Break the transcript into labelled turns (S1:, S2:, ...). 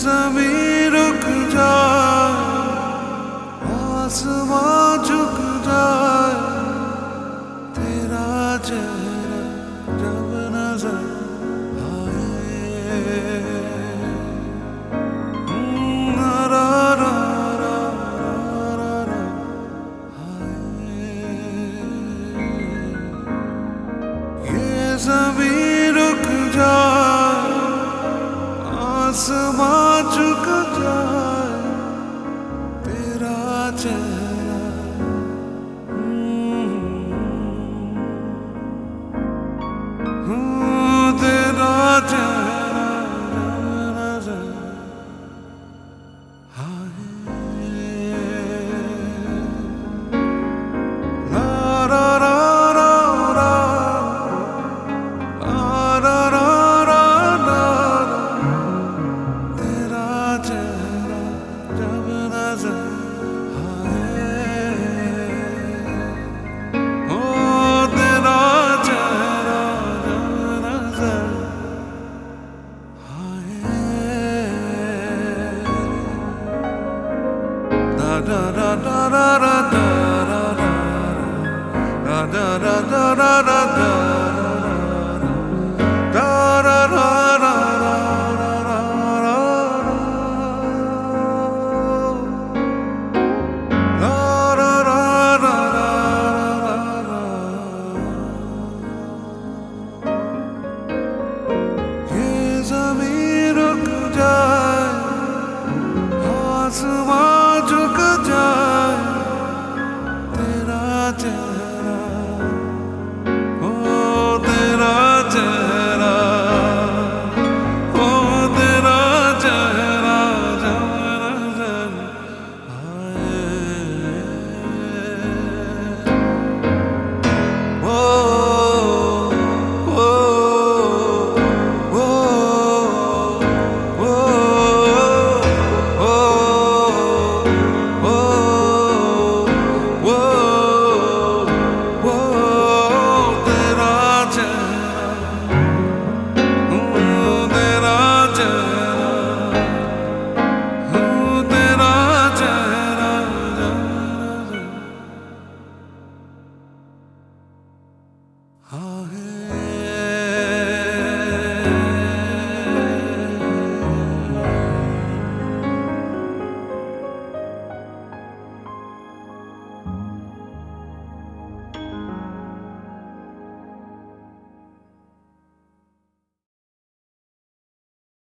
S1: जमी रुक जाए आसमां झुक जाए तेरा चेहरा जब नज़र आए। सभी रुक जा, आसमां down. Cause झुक जाए तेरा चेहरा Ah,